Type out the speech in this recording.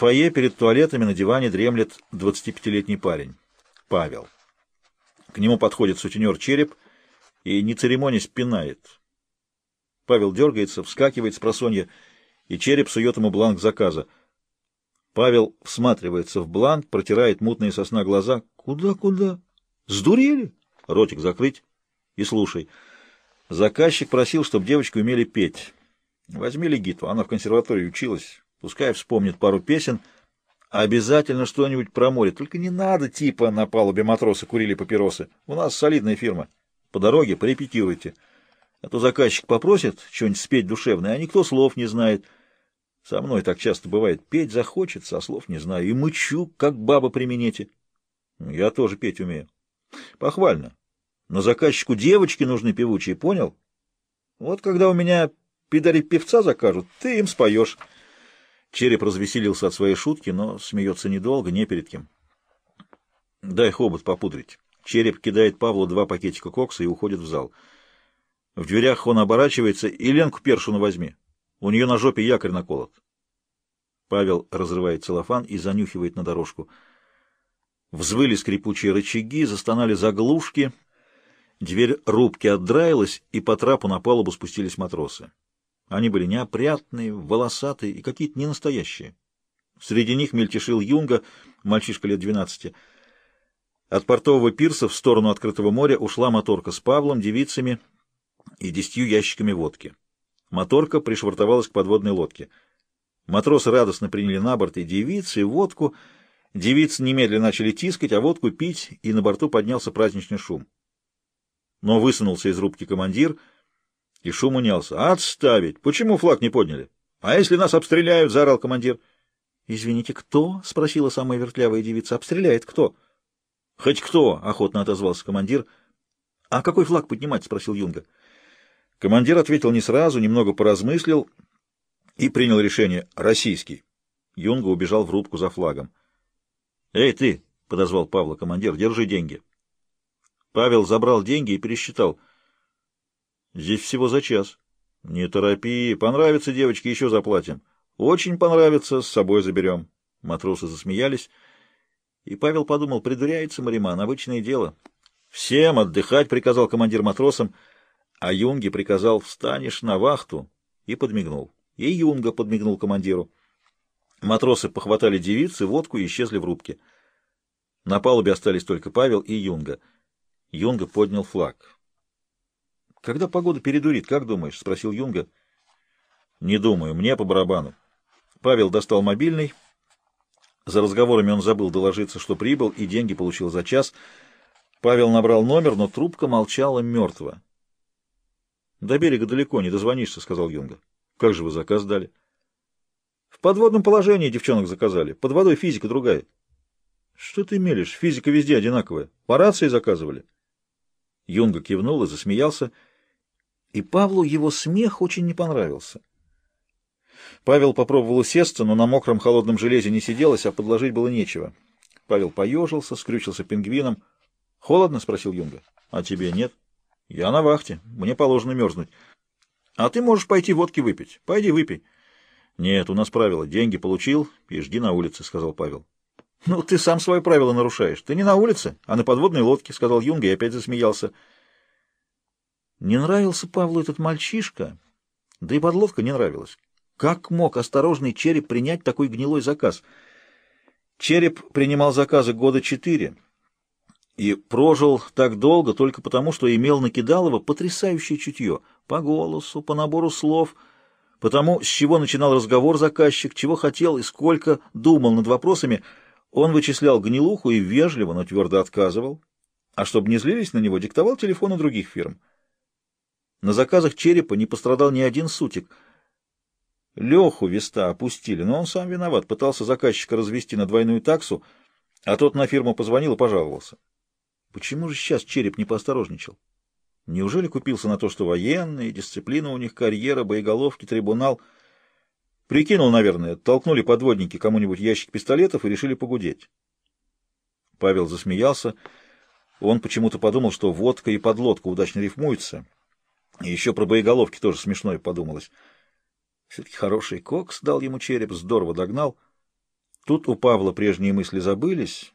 фойе перед туалетами на диване дремлет 25-летний парень. Павел. К нему подходит сутенер череп и, не церемонясь, пинает. Павел дергается, вскакивает с просонья, и череп сует ему бланк заказа. Павел всматривается в бланк, протирает мутные сосна глаза. «Куда, куда? Сдурели?» Ротик закрыть и слушай. Заказчик просил, чтобы девочки умели петь. Возьми Легиту, она в консерватории училась. Пускай вспомнит пару песен. Обязательно что-нибудь про море. Только не надо типа на палубе матросы курили папиросы. У нас солидная фирма. По дороге порепетируйте. А то заказчик попросит что-нибудь спеть душевное, а никто слов не знает. Со мной так часто бывает. Петь захочется, а слов не знаю. И мычу, как баба при. Я тоже петь умею. Похвально. Но заказчику девочки нужны певучие, понял? Вот когда у меня пидари певца закажут, ты им споешь. Череп развеселился от своей шутки, но смеется недолго, не перед кем. Дай хобот попудрить. Череп кидает Павлу два пакетика кокса и уходит в зал. В дверях он оборачивается и Ленку Першину возьми. У нее на жопе якорь наколот. Павел разрывает целлофан и занюхивает на дорожку. Взвыли скрипучие рычаги, застонали заглушки. Дверь рубки отдраилась, и по трапу на палубу спустились матросы. Они были неопрятные, волосатые и какие-то ненастоящие. Среди них мельтешил Юнга, мальчишка лет двенадцати. От портового пирса в сторону открытого моря ушла моторка с Павлом, девицами и десятью ящиками водки. Моторка пришвартовалась к подводной лодке. Матросы радостно приняли на борт и девицы, и водку. Девицы немедленно начали тискать, а водку пить, и на борту поднялся праздничный шум. Но высунулся из рубки командир — и шум унялся. «Отставить! Почему флаг не подняли? А если нас обстреляют?» — заорал командир. «Извините, кто?» — спросила самая вертлявая девица. «Обстреляет кто?» «Хоть кто!» — охотно отозвался командир. «А какой флаг поднимать?» — спросил Юнга. Командир ответил не сразу, немного поразмыслил и принял решение «российский». Юнга убежал в рубку за флагом. «Эй, ты!» — подозвал Павла командир. «Держи деньги». Павел забрал деньги и пересчитал — Здесь всего за час. Не торопи. Понравится девочке, еще заплатим. Очень понравится, с собой заберем. Матросы засмеялись. И Павел подумал, придуряется Мариман, обычное дело. Всем отдыхать, приказал командир матросам, а Юнге приказал, встанешь на вахту, и подмигнул. И Юнга подмигнул командиру. Матросы похватали девицы, водку и исчезли в рубке. На палубе остались только Павел и Юнга. Юнга поднял флаг. Когда погода передурит, как думаешь? — спросил Юнга. — Не думаю, мне по барабану. Павел достал мобильный. За разговорами он забыл доложиться, что прибыл, и деньги получил за час. Павел набрал номер, но трубка молчала мертво. — До берега далеко, не дозвонишься, — сказал Юнга. — Как же вы заказ дали? — В подводном положении девчонок заказали. Под водой физика другая. — Что ты мелешь? Физика везде одинаковая. По рации заказывали. Юнга кивнул и засмеялся — и Павлу его смех очень не понравился. Павел попробовал усесться, но на мокром холодном железе не сиделось, а подложить было нечего. Павел поежился, скрючился пингвином. — Холодно? — спросил Юнга. — А тебе нет? — Я на вахте. Мне положено мерзнуть. — А ты можешь пойти водки выпить. Пойди выпей. — Нет, у нас правило. Деньги получил и жди на улице, — сказал Павел. — Ну, ты сам свои правила нарушаешь. Ты не на улице, а на подводной лодке, — сказал Юнга и опять засмеялся. — не нравился Павлу этот мальчишка, да и подлодка не нравилась. Как мог осторожный череп принять такой гнилой заказ? Череп принимал заказы года четыре и прожил так долго только потому, что имел на Кидалова потрясающее чутье по голосу, по набору слов, потому, с чего начинал разговор заказчик, чего хотел и сколько думал над вопросами, он вычислял гнилуху и вежливо, но твердо отказывал, а чтобы не злились на него, диктовал телефоны других фирм. На заказах черепа не пострадал ни один сутик. Леху веста опустили, но он сам виноват, пытался заказчика развести на двойную таксу, а тот на фирму позвонил и пожаловался. Почему же сейчас череп не поосторожничал? Неужели купился на то, что военные, дисциплина у них, карьера, боеголовки, трибунал? Прикинул, наверное, толкнули подводники кому-нибудь ящик пистолетов и решили погудеть. Павел засмеялся. Он почему-то подумал, что водка и подлодка удачно рифмуются — и еще про боеголовки тоже смешное подумалось. Все-таки хороший кокс дал ему череп, здорово догнал. Тут у Павла прежние мысли забылись,